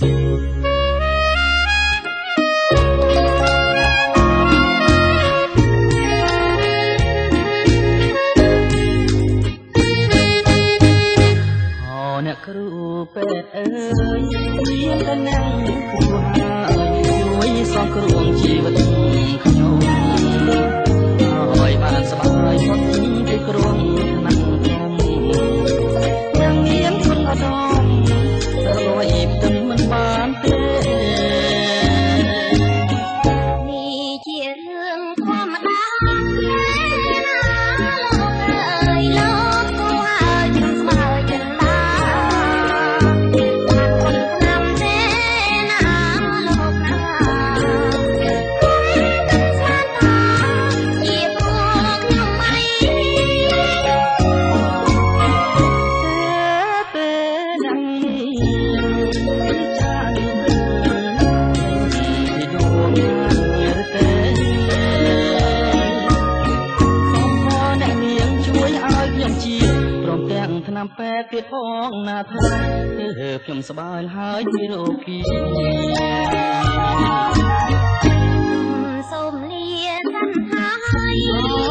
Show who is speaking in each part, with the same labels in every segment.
Speaker 1: អ្នកគ្រូពេទ្យអើយមានតែអ្នកគ្រូហើ ឲ្យខ្ញុំជាព្រមទាំងថ្នាំពេទ្យទៀតផងណាថ្លៃគឺខ្ញុំសប្បាយហើយពីរោគី
Speaker 2: សូមលាសិនហើ
Speaker 1: យ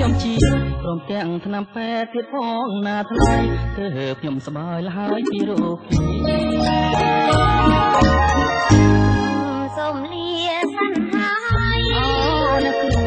Speaker 1: ខ្ញុំជាព្រមទាំងឆ្នាំពេទ្យទៀតផងណាថ្លៃធ្វើខ្ញុំសប្បាយលហើយពីរោគ
Speaker 2: សូមលាសិនហើយអូ
Speaker 1: នគ្រូ